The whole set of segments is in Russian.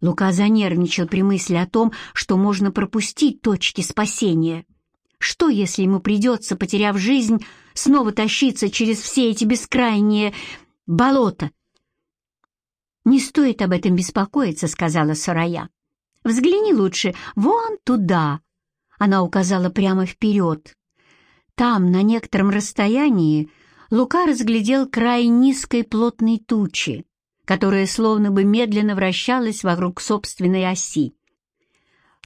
Лука занервничал при мысли о том, что можно пропустить точки спасения. Что, если ему придется, потеряв жизнь, снова тащиться через все эти бескрайние болота? «Не стоит об этом беспокоиться», — сказала Сарая. «Взгляни лучше вон туда». Она указала прямо вперед. Там, на некотором расстоянии, Лука разглядел край низкой плотной тучи, которая словно бы медленно вращалась вокруг собственной оси.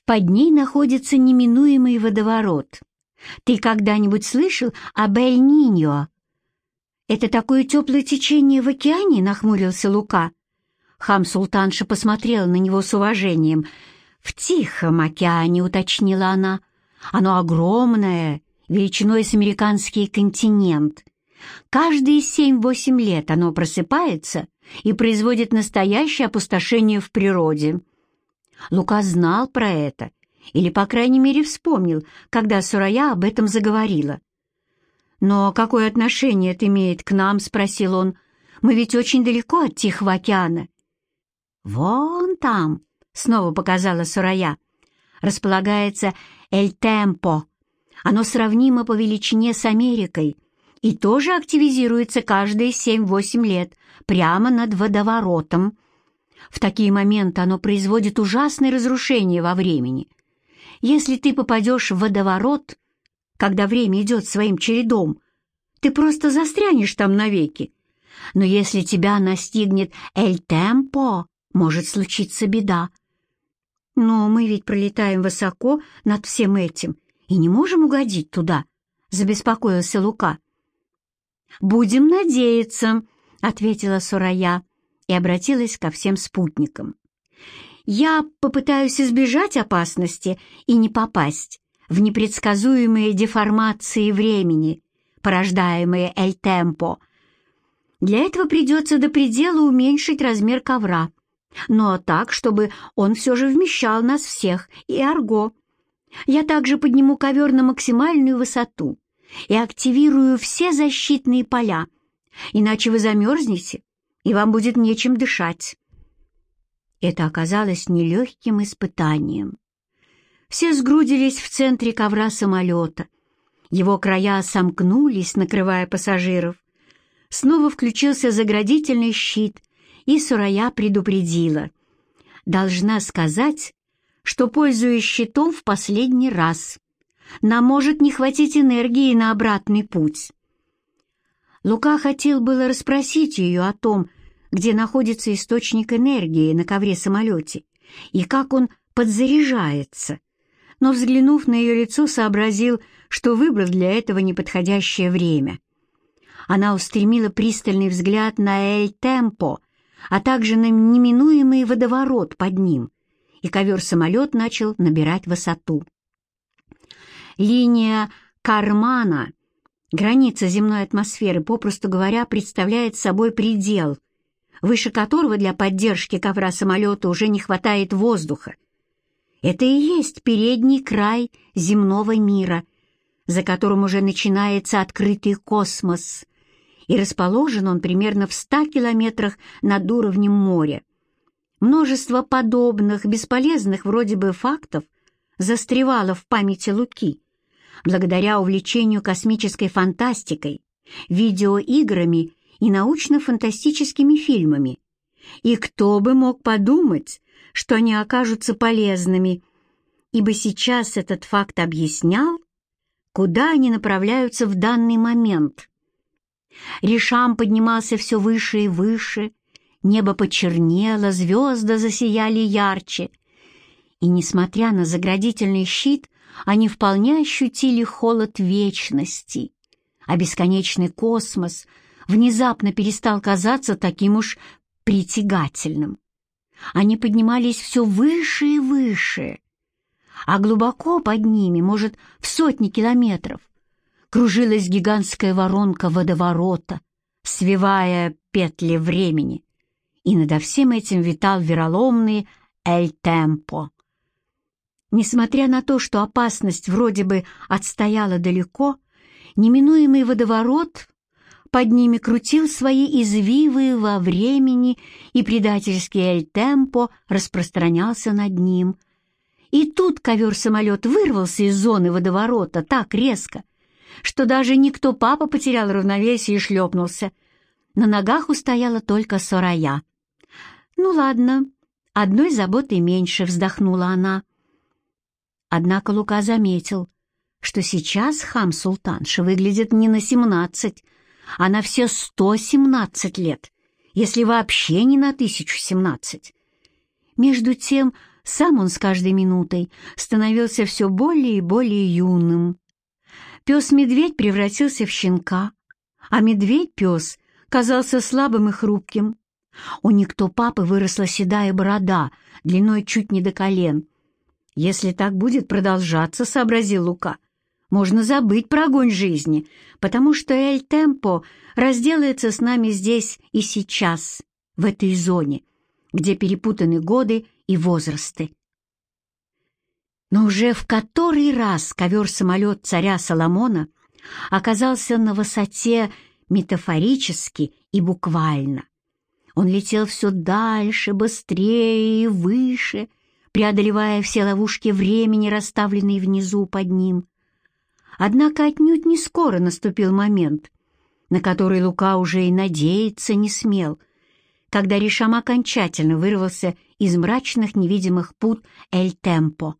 Под ней находится неминуемый водоворот. Ты когда-нибудь слышал об Эль-Ниньо? «Это такое теплое течение в океане?» — нахмурился Лука. Хам-султанша посмотрела на него с уважением. «В Тихом океане», — уточнила она. «Оно огромное, величиной с американский континент. Каждые семь-восемь лет оно просыпается и производит настоящее опустошение в природе». Лука знал про это, или, по крайней мере, вспомнил, когда Сурая об этом заговорила. «Но какое отношение это имеет к нам?» — спросил он. «Мы ведь очень далеко от Тихого океана». «Вон там», — снова показала Сурая, — «располагается Эль-Темпо. Оно сравнимо по величине с Америкой и тоже активизируется каждые семь-восемь лет прямо над водоворотом. В такие моменты оно производит ужасные разрушения во времени. Если ты попадешь в водоворот, когда время идет своим чередом, ты просто застрянешь там навеки. Но если тебя настигнет Эль-Темпо, может случиться беда. Но мы ведь пролетаем высоко над всем этим и не можем угодить туда, — забеспокоился Лука. «Будем надеяться», — ответила Сурая и обратилась ко всем спутникам. «Я попытаюсь избежать опасности и не попасть в непредсказуемые деформации времени, порождаемые эль-темпо. Для этого придется до предела уменьшить размер ковра, но так, чтобы он все же вмещал нас всех и Арго. Я также подниму ковер на максимальную высоту и активирую все защитные поля, иначе вы замерзнете, и вам будет нечем дышать. Это оказалось нелегким испытанием. Все сгрудились в центре ковра самолета. Его края сомкнулись, накрывая пассажиров. Снова включился заградительный щит, и Сурая предупредила. «Должна сказать, что пользуюсь щитом в последний раз. Нам может не хватить энергии на обратный путь». Лука хотел было расспросить ее о том, где находится источник энергии на ковре-самолете и как он подзаряжается, но, взглянув на ее лицо, сообразил, что выбрал для этого неподходящее время. Она устремила пристальный взгляд на Эль-Темпо, а также на неминуемый водоворот под ним, и ковер-самолет начал набирать высоту. Линия Кармана, граница земной атмосферы, попросту говоря, представляет собой предел, выше которого для поддержки ковра самолета уже не хватает воздуха. Это и есть передний край земного мира, за которым уже начинается открытый космос, и расположен он примерно в ста километрах над уровнем моря. Множество подобных, бесполезных вроде бы фактов застревало в памяти Луки, благодаря увлечению космической фантастикой, видеоиграми и научно-фантастическими фильмами. И кто бы мог подумать, что они окажутся полезными, ибо сейчас этот факт объяснял, куда они направляются в данный момент. Ришам поднимался все выше и выше, небо почернело, звезды засияли ярче. И, несмотря на заградительный щит, они вполне ощутили холод вечности, а бесконечный космос внезапно перестал казаться таким уж притягательным. Они поднимались все выше и выше, а глубоко под ними, может, в сотни километров, кружилась гигантская воронка водоворота, свивая петли времени, и надо всем этим витал вероломный Эль-Темпо. Несмотря на то, что опасность вроде бы отстояла далеко, неминуемый водоворот под ними крутил свои извивы во времени, и предательский эль-темпо распространялся над ним. И тут ковер-самолет вырвался из зоны водоворота так резко, что даже никто папа потерял равновесие и шлепнулся. На ногах устояла только Сорая. «Ну ладно, одной заботы меньше», — вздохнула она. Однако Лука заметил, что сейчас хам-султанша выглядит не на семнадцать, а на все сто семнадцать лет, если вообще не на тысячу семнадцать. Между тем, сам он с каждой минутой становился все более и более юным. Пес-медведь превратился в щенка, а медведь-пес казался слабым и хрупким. У никто папы выросла седая борода, длиной чуть не до колен. «Если так будет продолжаться», — сообразил Лука, — можно забыть про огонь жизни, потому что Эль Темпо разделается с нами здесь и сейчас, в этой зоне, где перепутаны годы и возрасты. Но уже в который раз ковер-самолет царя Соломона оказался на высоте метафорически и буквально. Он летел все дальше, быстрее и выше, преодолевая все ловушки времени, расставленные внизу под ним. Однако отнюдь не скоро наступил момент, на который Лука уже и надеяться не смел, когда Ришам окончательно вырвался из мрачных невидимых пут Эль-Темпо.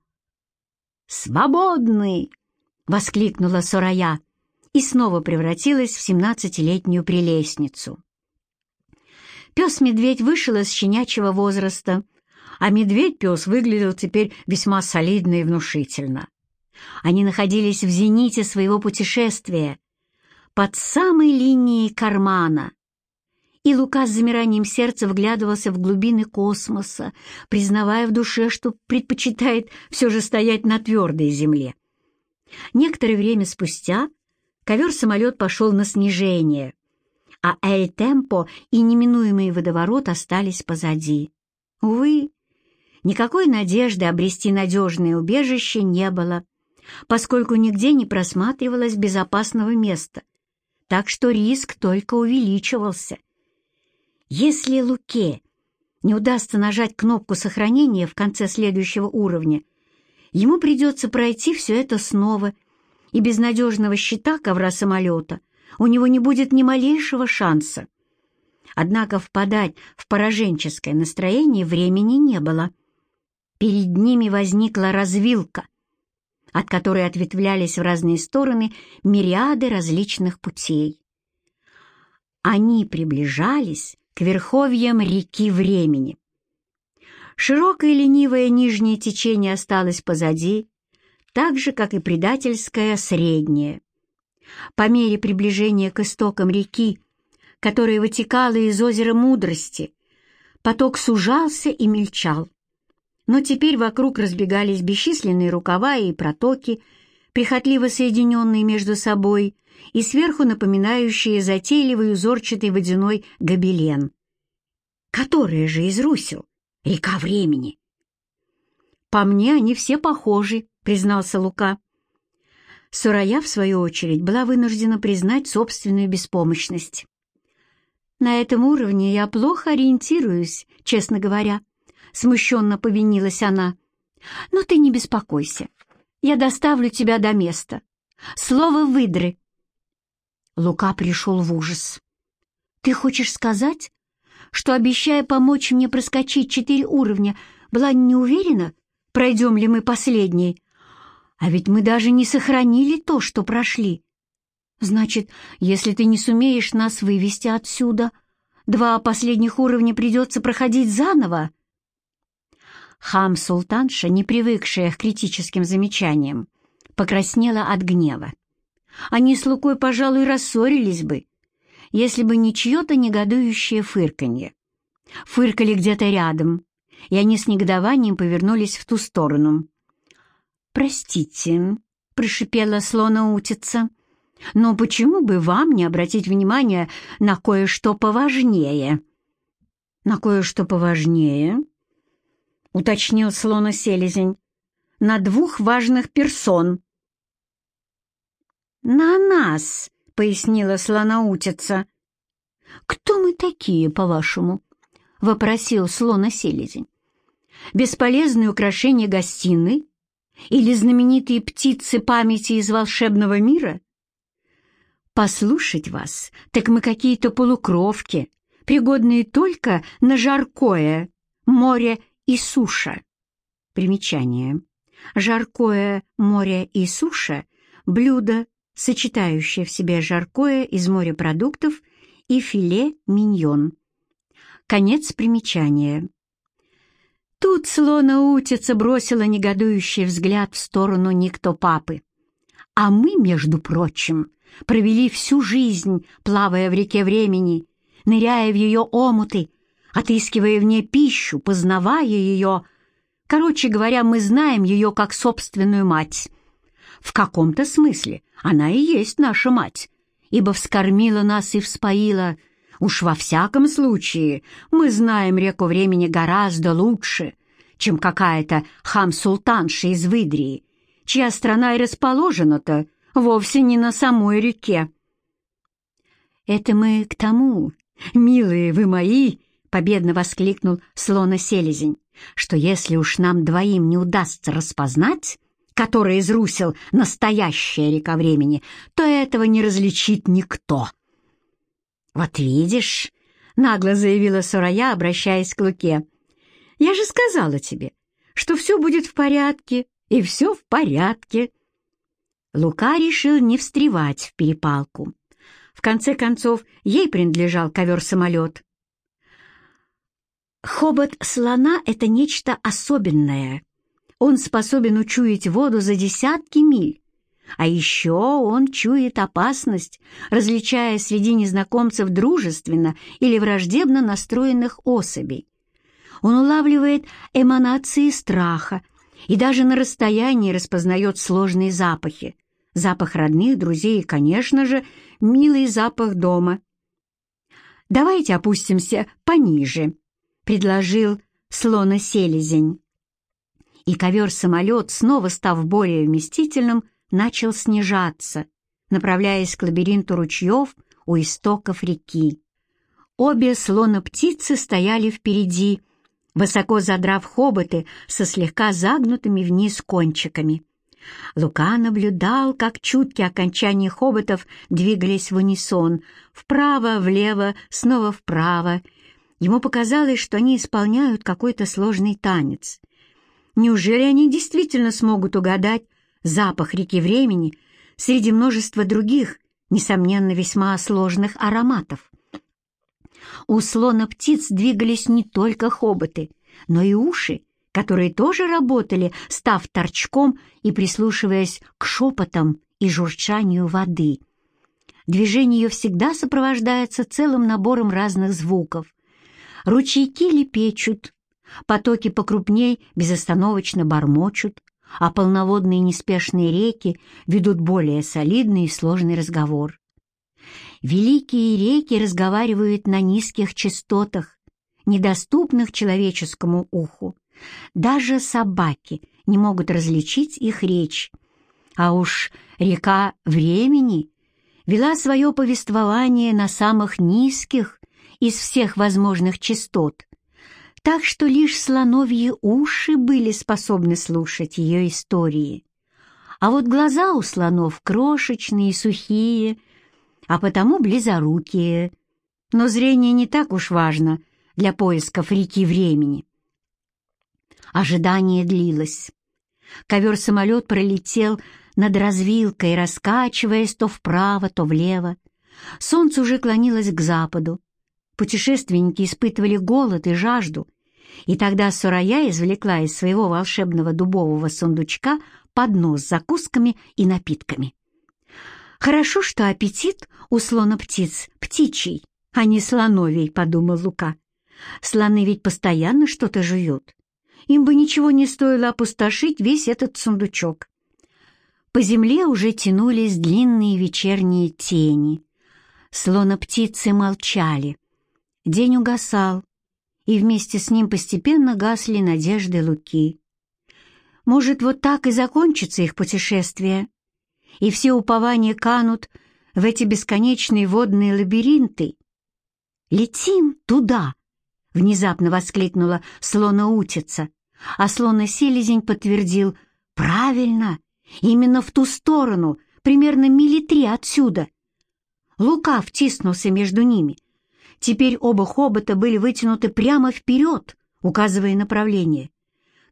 «Свободный!» — воскликнула Сорая и снова превратилась в семнадцатилетнюю прелестницу. Пес-медведь вышел из щенячьего возраста, а медведь-пес выглядел теперь весьма солидно и внушительно. Они находились в зените своего путешествия, под самой линией кармана. И Лука с замиранием сердца вглядывался в глубины космоса, признавая в душе, что предпочитает все же стоять на твердой земле. Некоторое время спустя ковер-самолет пошел на снижение, а Эль-Темпо и неминуемый водоворот остались позади. Увы, никакой надежды обрести надежное убежище не было поскольку нигде не просматривалось безопасного места, так что риск только увеличивался. Если Луке не удастся нажать кнопку сохранения в конце следующего уровня, ему придется пройти все это снова, и без надежного щита ковра самолета у него не будет ни малейшего шанса. Однако впадать в пораженческое настроение времени не было. Перед ними возникла развилка, от которой ответвлялись в разные стороны мириады различных путей. Они приближались к верховьям реки времени. Широкое ленивое нижнее течение осталось позади, так же, как и предательское среднее. По мере приближения к истокам реки, которая вытекала из озера Мудрости, поток сужался и мельчал но теперь вокруг разбегались бесчисленные рукава и протоки, прихотливо соединенные между собой и сверху напоминающие затейливый узорчатый водяной гобелен. Которая же из русел? Река времени. «По мне они все похожи», — признался Лука. Сурая, в свою очередь, была вынуждена признать собственную беспомощность. «На этом уровне я плохо ориентируюсь, честно говоря», — смущенно повинилась она. «Но ты не беспокойся. Я доставлю тебя до места. Слово выдры». Лука пришел в ужас. «Ты хочешь сказать, что, обещая помочь мне проскочить четыре уровня, была не уверена, пройдем ли мы последний? А ведь мы даже не сохранили то, что прошли. Значит, если ты не сумеешь нас вывести отсюда, два последних уровня придется проходить заново?» Хам-султанша, не привыкшая к критическим замечаниям, покраснела от гнева. Они с Лукой, пожалуй, рассорились бы, если бы не чье-то негодующее фырканье. Фыркали где-то рядом, и они с негодованием повернулись в ту сторону. «Простите», — прошипела слона-утица, — «но почему бы вам не обратить внимание на кое-что поважнее?» «На кое-что поважнее?» — уточнил слона-селезень, — «на двух важных персон». «На нас!» — пояснила слоноутица. «Кто мы такие, по-вашему?» — вопросил слона-селезень. «Бесполезные украшения гостиной или знаменитые птицы памяти из волшебного мира?» «Послушать вас, так мы какие-то полукровки, пригодные только на жаркое, море и суша». Примечание. Жаркое, море и суша – блюдо, сочетающее в себе жаркое из морепродуктов и филе миньон. Конец примечания. Тут слона утица бросила негодующий взгляд в сторону никто папы. А мы, между прочим, провели всю жизнь, плавая в реке времени, ныряя в ее омуты, отыскивая в ней пищу, познавая ее. Короче говоря, мы знаем ее как собственную мать. В каком-то смысле она и есть наша мать, ибо вскормила нас и вспоила. Уж во всяком случае мы знаем реку времени гораздо лучше, чем какая-то хам-султанша из Выдрии, чья страна и расположена-то вовсе не на самой реке. «Это мы к тому, милые вы мои!» — победно воскликнул слона-селезень, «что если уж нам двоим не удастся распознать, который изрусил настоящая река времени, то этого не различит никто». «Вот видишь», — нагло заявила Сурая, обращаясь к Луке, «я же сказала тебе, что все будет в порядке, и все в порядке». Лука решил не встревать в перепалку. В конце концов, ей принадлежал ковер-самолет. Хобот слона — это нечто особенное. Он способен учуять воду за десятки миль. А еще он чует опасность, различая среди незнакомцев дружественно или враждебно настроенных особей. Он улавливает эманации страха и даже на расстоянии распознает сложные запахи. Запах родных, друзей и, конечно же, милый запах дома. «Давайте опустимся пониже», — предложил слона-селезень. И ковер-самолет, снова став более вместительным, начал снижаться, направляясь к лабиринту ручьев у истоков реки. Обе слона-птицы стояли впереди, высоко задрав хоботы со слегка загнутыми вниз кончиками. Лука наблюдал, как чуткие окончания хоботов двигались в унисон, вправо, влево, снова вправо. Ему показалось, что они исполняют какой-то сложный танец. Неужели они действительно смогут угадать запах реки времени среди множества других, несомненно, весьма сложных ароматов? У слона птиц двигались не только хоботы, но и уши, которые тоже работали, став торчком и прислушиваясь к шепотам и журчанию воды. Движение ее всегда сопровождается целым набором разных звуков. Ручейки лепечут, потоки покрупней безостановочно бормочут, а полноводные неспешные реки ведут более солидный и сложный разговор. Великие реки разговаривают на низких частотах, недоступных человеческому уху. Даже собаки не могут различить их речь. А уж река времени вела свое повествование на самых низких из всех возможных частот, так что лишь слоновьи уши были способны слушать ее истории. А вот глаза у слонов крошечные сухие, а потому близорукие. Но зрение не так уж важно для поисков реки времени. Ожидание длилось. Ковер-самолет пролетел над развилкой, раскачиваясь то вправо, то влево. Солнце уже клонилось к западу. Путешественники испытывали голод и жажду, и тогда Сурая извлекла из своего волшебного дубового сундучка поднос с закусками и напитками. «Хорошо, что аппетит у слона птиц птичий, а не слоновий», — подумал Лука. «Слоны ведь постоянно что-то жуют. Им бы ничего не стоило опустошить весь этот сундучок. По земле уже тянулись длинные вечерние тени. Слона птицы молчали. День угасал, и вместе с ним постепенно гасли надежды Луки. Может, вот так и закончится их путешествие, и все упования канут в эти бесконечные водные лабиринты. «Летим туда!» — внезапно воскликнула слона-утица, а слона-селезень подтвердил «Правильно, именно в ту сторону, примерно мили три отсюда». Лука втиснулся между ними. Теперь оба хобота были вытянуты прямо вперед, указывая направление.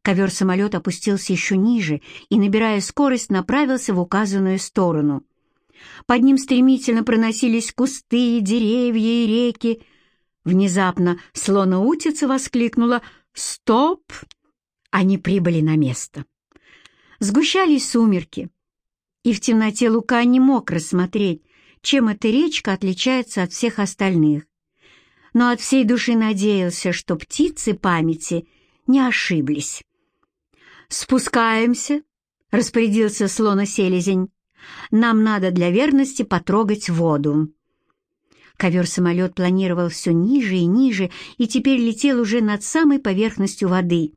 Ковер-самолет опустился еще ниже и, набирая скорость, направился в указанную сторону. Под ним стремительно проносились кусты, деревья и реки. Внезапно слона-утица воскликнула «Стоп!» Они прибыли на место. Сгущались сумерки, и в темноте Лука не мог рассмотреть, чем эта речка отличается от всех остальных. Но от всей души надеялся, что птицы памяти не ошиблись. «Спускаемся», — распорядился слона-селезень. «Нам надо для верности потрогать воду». Ковер-самолет планировал все ниже и ниже и теперь летел уже над самой поверхностью воды.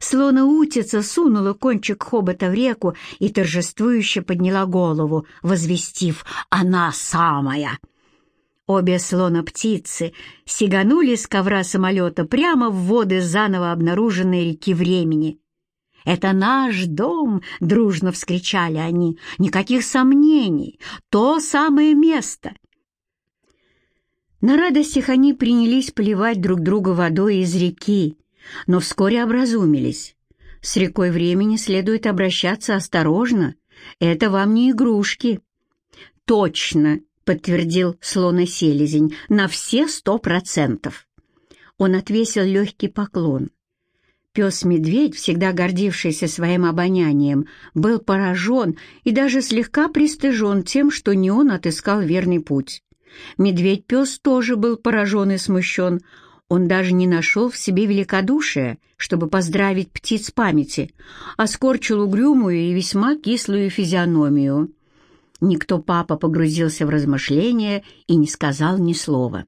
Слона-утица сунула кончик хобота в реку и торжествующе подняла голову, возвестив «Она самая!». Обе слона-птицы сиганули с ковра самолета прямо в воды заново обнаруженной реки времени. «Это наш дом!» — дружно вскричали они. «Никаких сомнений! То самое место!» На радостях они принялись поливать друг друга водой из реки, но вскоре образумились. С рекой времени следует обращаться осторожно. Это вам не игрушки. «Точно!» — подтвердил слона-селезень. «На все сто процентов!» Он отвесил легкий поклон. Пес-медведь, всегда гордившийся своим обонянием, был поражен и даже слегка пристыжен тем, что не он отыскал верный путь. Медведь-пес тоже был поражен и смущен. Он даже не нашел в себе великодушия, чтобы поздравить птиц памяти, а скорчил угрюмую и весьма кислую физиономию. Никто папа погрузился в размышления и не сказал ни слова.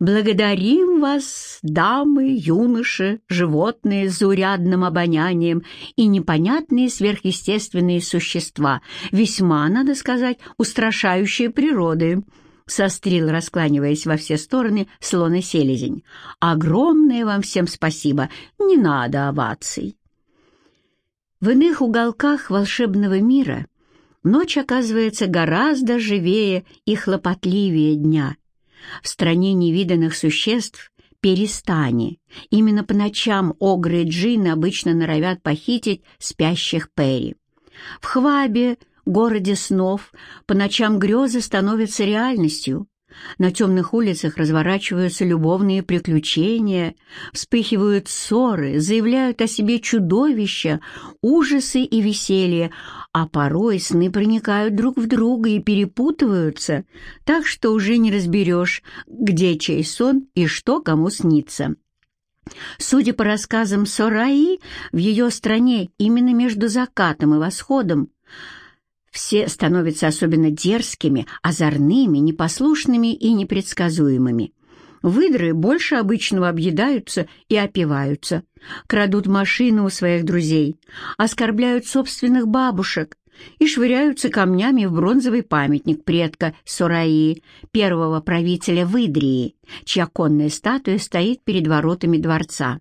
Благодарим вас, дамы, юноши, животные с заурядным обонянием и непонятные сверхъестественные существа, весьма, надо сказать, устрашающие природы, — сострил, раскланиваясь во все стороны, слон селезень. «Огромное вам всем спасибо! Не надо оваций!» В иных уголках волшебного мира ночь оказывается гораздо живее и хлопотливее дня — в стране невиданных существ перестани. Именно по ночам огры и джинны обычно норовят похитить спящих Перри. В Хвабе, городе снов, по ночам грезы становятся реальностью. На темных улицах разворачиваются любовные приключения, вспыхивают ссоры, заявляют о себе чудовища, ужасы и веселье, а порой сны проникают друг в друга и перепутываются, так что уже не разберешь, где чей сон и что кому снится. Судя по рассказам Сораи, в ее стране именно между закатом и восходом все становятся особенно дерзкими, озорными, непослушными и непредсказуемыми. Выдры больше обычного объедаются и опиваются, крадут машины у своих друзей, оскорбляют собственных бабушек и швыряются камнями в бронзовый памятник предка Сураи, первого правителя Выдрии, чья конная статуя стоит перед воротами дворца.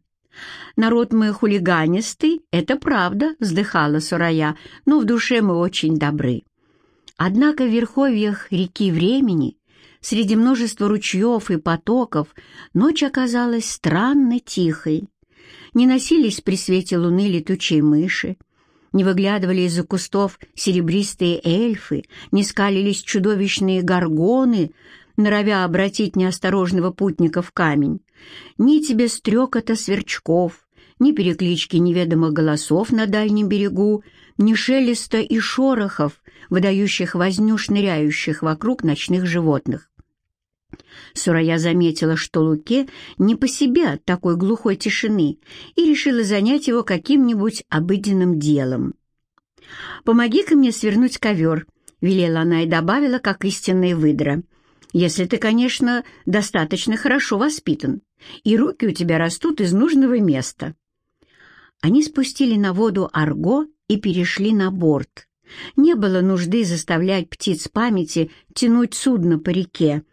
«Народ мы хулиганистый, это правда», — вздыхала Сурая, «но в душе мы очень добры». Однако в верховьях реки времени, среди множества ручьев и потоков, ночь оказалась странно тихой. Не носились при свете луны летучие мыши, не выглядывали из-за кустов серебристые эльфы, не скалились чудовищные горгоны, норовя обратить неосторожного путника в камень. Ни тебе стрекота сверчков, ни переклички неведомых голосов на дальнем берегу, ни шелеста и шорохов, выдающих возню шныряющих вокруг ночных животных. Сурая заметила, что Луке не по себе от такой глухой тишины и решила занять его каким-нибудь обыденным делом. «Помоги-ка мне свернуть ковер», — велела она и добавила, как истинная выдра — если ты, конечно, достаточно хорошо воспитан, и руки у тебя растут из нужного места». Они спустили на воду арго и перешли на борт. Не было нужды заставлять птиц памяти тянуть судно по реке.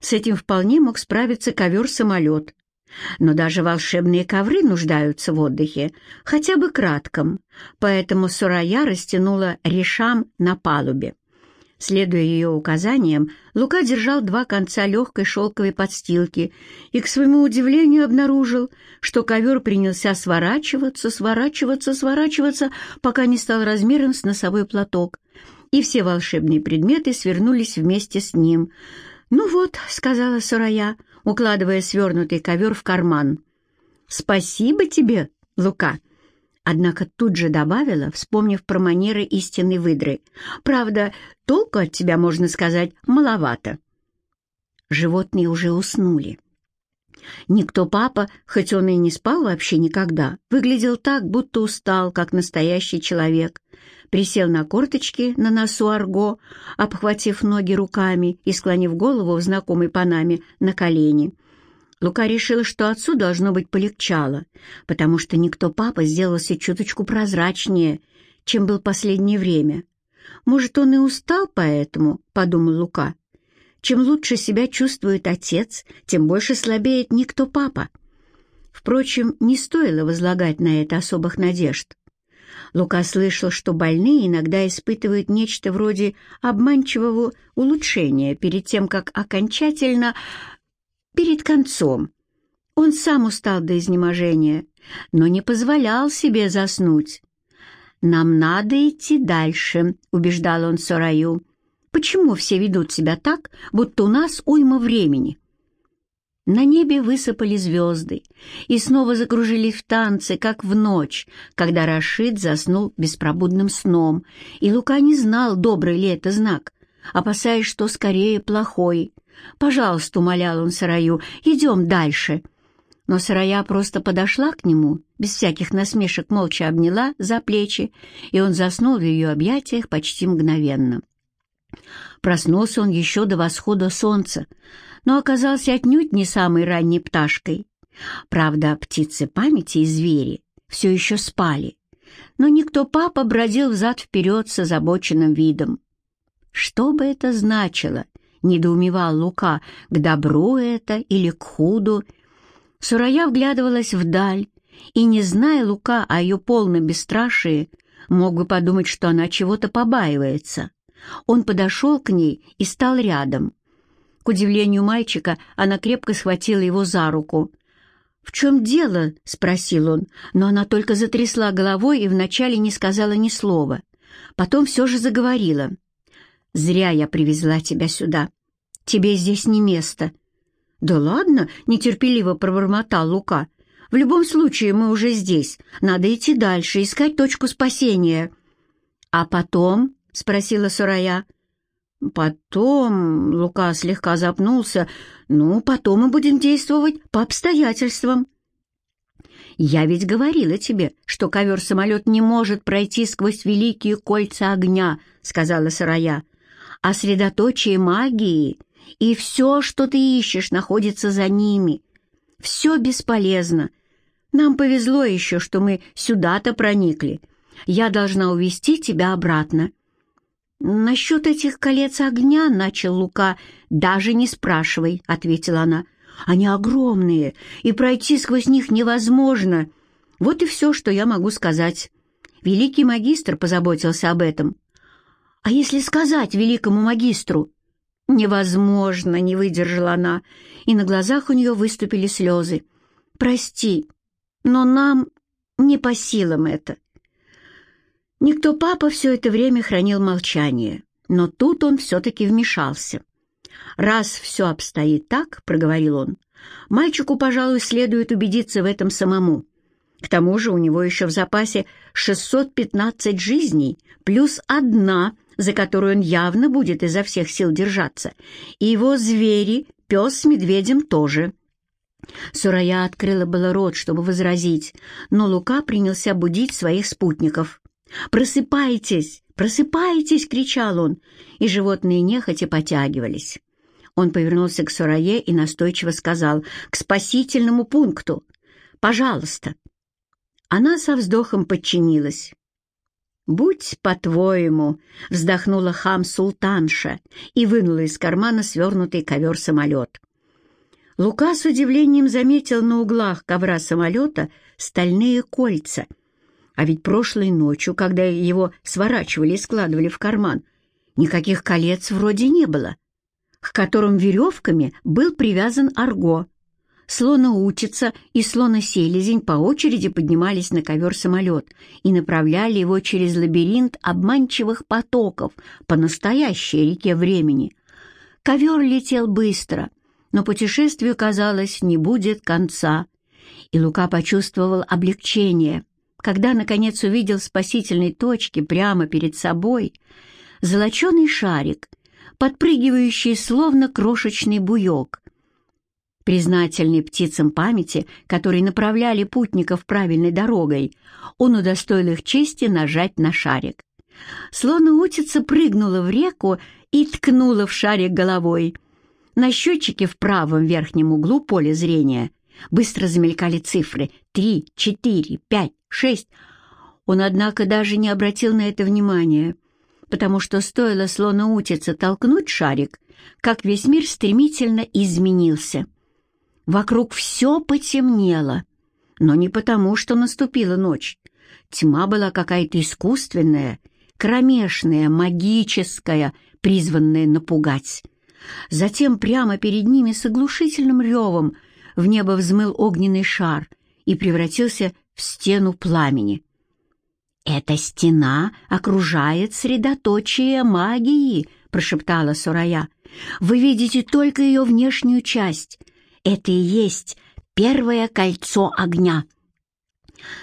С этим вполне мог справиться ковер-самолет. Но даже волшебные ковры нуждаются в отдыхе, хотя бы кратком, поэтому Сурая растянула решам на палубе. Следуя ее указаниям, Лука держал два конца легкой шелковой подстилки и, к своему удивлению, обнаружил, что ковер принялся сворачиваться, сворачиваться, сворачиваться, пока не стал размером с носовой платок, и все волшебные предметы свернулись вместе с ним. «Ну вот», — сказала Сурая, укладывая свернутый ковер в карман. «Спасибо тебе, Лука!» Однако тут же добавила, вспомнив про манеры истинной выдры. «Правда, толку от тебя, можно сказать, маловато». Животные уже уснули. Никто папа, хоть он и не спал вообще никогда, выглядел так, будто устал, как настоящий человек. Присел на корточки на носу Арго, обхватив ноги руками и склонив голову в знакомой панаме на колени — Лука решила, что отцу должно быть полегчало, потому что никто папа сделался чуточку прозрачнее, чем был последнее время. Может, он и устал поэтому, — подумал Лука. Чем лучше себя чувствует отец, тем больше слабеет никто папа. Впрочем, не стоило возлагать на это особых надежд. Лука слышал, что больные иногда испытывают нечто вроде обманчивого улучшения перед тем, как окончательно перед концом. Он сам устал до изнеможения, но не позволял себе заснуть. «Нам надо идти дальше», — убеждал он Сораю. «Почему все ведут себя так, будто у нас уйма времени?» На небе высыпали звезды и снова закружились в танце, как в ночь, когда Рашид заснул беспробудным сном, и Лука не знал, добрый ли это знак, опасаясь, что скорее плохой. «Пожалуйста», — умолял он Сараю, — «идем дальше». Но Сарая просто подошла к нему, без всяких насмешек молча обняла за плечи, и он заснул в ее объятиях почти мгновенно. Проснулся он еще до восхода солнца, но оказался отнюдь не самой ранней пташкой. Правда, птицы памяти и звери все еще спали, но никто папа бродил взад-вперед с озабоченным видом. Что бы это значило — недоумевал Лука, к добру это или к худу. Сурая вглядывалась вдаль, и, не зная Лука о ее полном бесстрашии, мог бы подумать, что она чего-то побаивается. Он подошел к ней и стал рядом. К удивлению мальчика, она крепко схватила его за руку. «В чем дело?» — спросил он, но она только затрясла головой и вначале не сказала ни слова. Потом все же заговорила. «Зря я привезла тебя сюда. Тебе здесь не место». «Да ладно», — нетерпеливо пробормотал Лука. «В любом случае мы уже здесь. Надо идти дальше, искать точку спасения». «А потом?» — спросила Сурая. «Потом...» — Лука слегка запнулся. «Ну, потом мы будем действовать по обстоятельствам». «Я ведь говорила тебе, что ковер-самолет не может пройти сквозь великие кольца огня», — сказала Сарая. «А средоточие магии и все, что ты ищешь, находится за ними. Все бесполезно. Нам повезло еще, что мы сюда-то проникли. Я должна увести тебя обратно». «Насчет этих колец огня», — начал Лука, — «даже не спрашивай», — ответила она. «Они огромные, и пройти сквозь них невозможно. Вот и все, что я могу сказать. Великий магистр позаботился об этом». «А если сказать великому магистру?» «Невозможно!» — не выдержала она, и на глазах у нее выступили слезы. «Прости, но нам не по силам это». Никто папа все это время хранил молчание, но тут он все-таки вмешался. «Раз все обстоит так, — проговорил он, — мальчику, пожалуй, следует убедиться в этом самому. К тому же у него еще в запасе 615 жизней, плюс одна — за которую он явно будет изо всех сил держаться, и его звери, пес с медведем тоже. Сурая открыла было рот, чтобы возразить, но Лука принялся будить своих спутников. «Просыпайтесь! Просыпайтесь!» — кричал он, и животные нехотя потягивались. Он повернулся к Сурае и настойчиво сказал «К спасительному пункту! Пожалуйста!» Она со вздохом подчинилась. «Будь по-твоему», — вздохнула хам-султанша и вынула из кармана свернутый ковер-самолет. Лука с удивлением заметил на углах ковра самолета стальные кольца. А ведь прошлой ночью, когда его сворачивали и складывали в карман, никаких колец вроде не было, к которым веревками был привязан арго. Слоноутица и слоноселезень по очереди поднимались на ковер-самолет и направляли его через лабиринт обманчивых потоков по настоящей реке времени. Ковер летел быстро, но путешествию, казалось, не будет конца. И Лука почувствовал облегчение, когда, наконец, увидел в спасительной точке прямо перед собой золоченый шарик, подпрыгивающий словно крошечный буек, Признательный птицам памяти, которые направляли путников правильной дорогой, он удостоил их чести нажать на шарик. Слоноутица прыгнула в реку и ткнула в шарик головой. На счетчике в правом верхнем углу поля зрения быстро замелькали цифры «три», «четыре», «пять», «шесть». Он, однако, даже не обратил на это внимания, потому что стоило слоноутице толкнуть шарик, как весь мир стремительно изменился. Вокруг все потемнело, но не потому, что наступила ночь. Тьма была какая-то искусственная, кромешная, магическая, призванная напугать. Затем прямо перед ними с оглушительным ревом в небо взмыл огненный шар и превратился в стену пламени. «Эта стена окружает средоточие магии», — прошептала Сурая. «Вы видите только ее внешнюю часть, это и есть первое кольцо огня.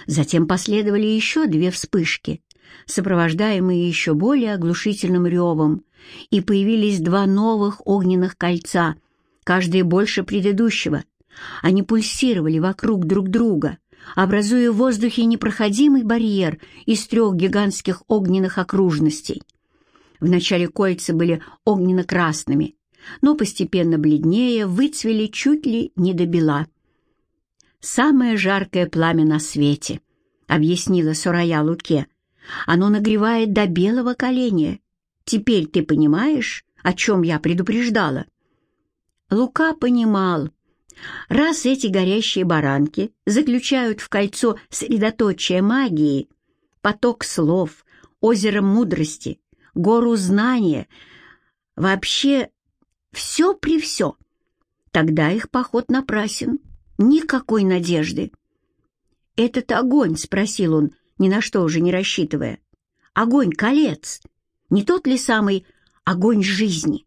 Затем последовали еще две вспышки, сопровождаемые еще более оглушительным ревом, и появились два новых огненных кольца, каждое больше предыдущего. Они пульсировали вокруг друг друга, образуя в воздухе непроходимый барьер из трех гигантских огненных окружностей. Вначале кольца были огненно-красными, но постепенно бледнее выцвели чуть ли не до бела. «Самое жаркое пламя на свете», — объяснила Сурая Луке. «Оно нагревает до белого коленя. Теперь ты понимаешь, о чем я предупреждала?» Лука понимал. Раз эти горящие баранки заключают в кольцо средоточие магии, поток слов, озеро мудрости, гору знания, вообще все при все. Тогда их поход напрасен. Никакой надежды. «Этот огонь?» — спросил он, ни на что уже не рассчитывая. «Огонь колец. Не тот ли самый огонь жизни?»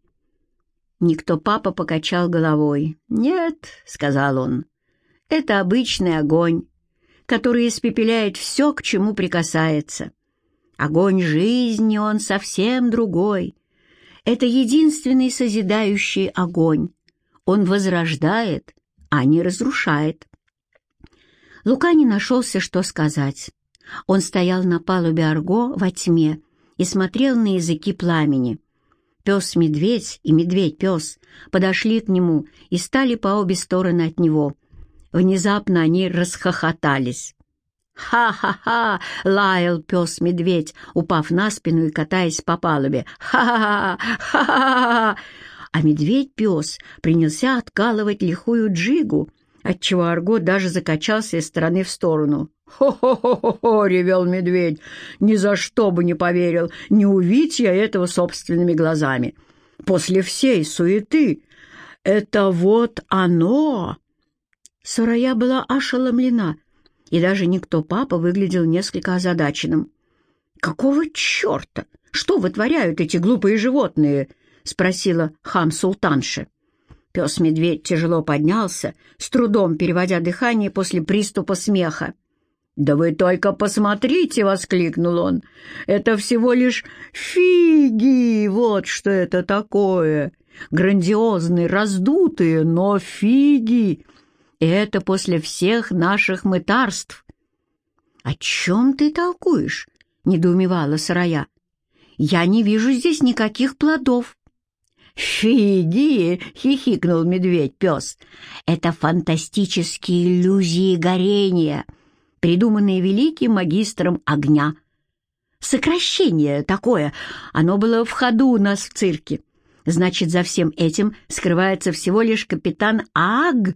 Никто папа покачал головой. «Нет», — сказал он, — «это обычный огонь, который испепеляет все, к чему прикасается. Огонь жизни, он совсем другой, это единственный созидающий огонь. Он возрождает, а не разрушает. Лука не нашелся, что сказать. Он стоял на палубе Арго во тьме и смотрел на языки пламени. Пес-медведь и медведь-пес подошли к нему и стали по обе стороны от него. Внезапно они расхохотались. «Ха-ха-ха!» — лаял пес-медведь, упав на спину и катаясь по палубе. «Ха-ха-ха! Ха-ха-ха!» А медведь-пес принялся откалывать лихую джигу, отчего Арго даже закачался из стороны в сторону. «Хо-хо-хо-хо!» — ревел медведь. «Ни за что бы не поверил, не увидеть я этого собственными глазами. После всей суеты это вот оно!» Сурая была ошеломлена и даже никто папа выглядел несколько озадаченным. «Какого черта? Что вытворяют эти глупые животные?» — спросила хам-султанша. Пес-медведь тяжело поднялся, с трудом переводя дыхание после приступа смеха. «Да вы только посмотрите!» — воскликнул он. «Это всего лишь фиги! Вот что это такое! Грандиозные, раздутые, но фиги! И это после всех наших мытарств. «О чем ты толкуешь?» — недоумевала Сарая. «Я не вижу здесь никаких плодов». «Фиги!» — хихикнул медведь-пес. «Это фантастические иллюзии горения, придуманные великим магистром огня. сокращение такое. Оно было в ходу у нас в цирке. Значит, за всем этим скрывается всего лишь капитан Аг.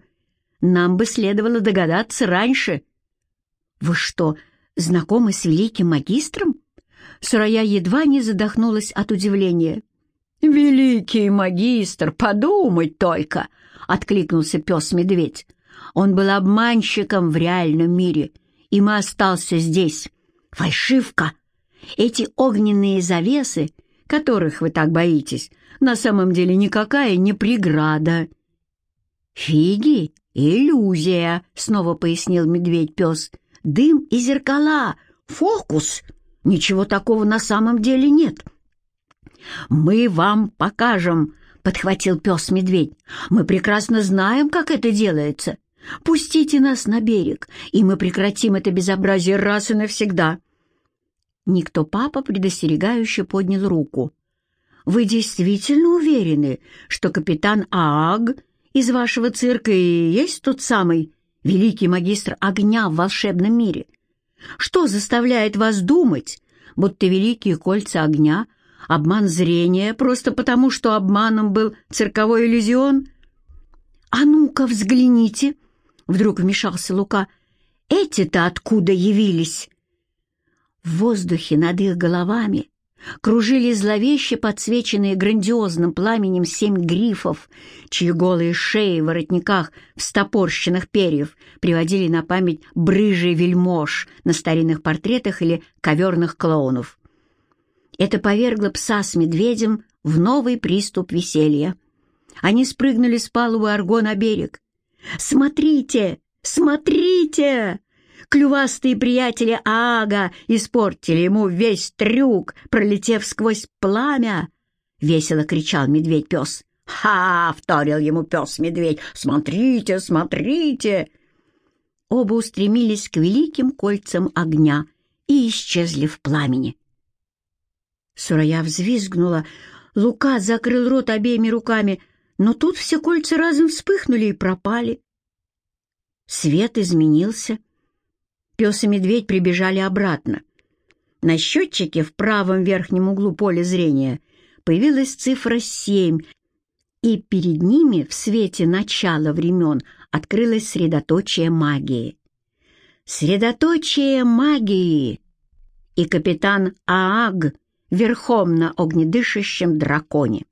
Нам бы следовало догадаться раньше. Вы что, знакомы с великим магистром? Сурая едва не задохнулась от удивления. «Великий магистр, подумать только!» — откликнулся пес-медведь. «Он был обманщиком в реальном мире, и остался здесь. Фальшивка! Эти огненные завесы, которых вы так боитесь, на самом деле никакая не преграда». «Фиги — иллюзия», — снова пояснил медведь-пес. «Дым и зеркала — фокус. Ничего такого на самом деле нет». «Мы вам покажем», — подхватил пес-медведь. «Мы прекрасно знаем, как это делается. Пустите нас на берег, и мы прекратим это безобразие раз и навсегда». Никто папа предостерегающе поднял руку. «Вы действительно уверены, что капитан Аг из вашего цирка и есть тот самый великий магистр огня в волшебном мире? Что заставляет вас думать, будто великие кольца огня — Обман зрения просто потому, что обманом был цирковой иллюзион? «А ну-ка, взгляните!» — вдруг вмешался Лука. «Эти-то откуда явились?» В воздухе над их головами кружили зловеще подсвеченные грандиозным пламенем семь грифов, чьи голые шеи в воротниках встопорщенных перьев приводили на память брыжий вельмож на старинных портретах или коверных клоунов. Это повергло пса с медведем в новый приступ веселья. Они спрыгнули с палубы Арго на берег. «Смотрите! Смотрите!» Клювастые приятели Аага испортили ему весь трюк, пролетев сквозь пламя. Весело кричал медведь-пес. «Ха!» — вторил ему пес-медведь. «Смотрите, смотрите!» Оба устремились к великим кольцам огня и исчезли в пламени. Сурая взвизгнула. Лука закрыл рот обеими руками, но тут все кольца разом вспыхнули и пропали. Свет изменился. Пес и медведь прибежали обратно. На счетчике в правом верхнем углу поля зрения появилась цифра семь, и перед ними в свете начала времен открылось средоточие магии. Средоточие магии! И капитан Аад верхом на огнедышащем драконе.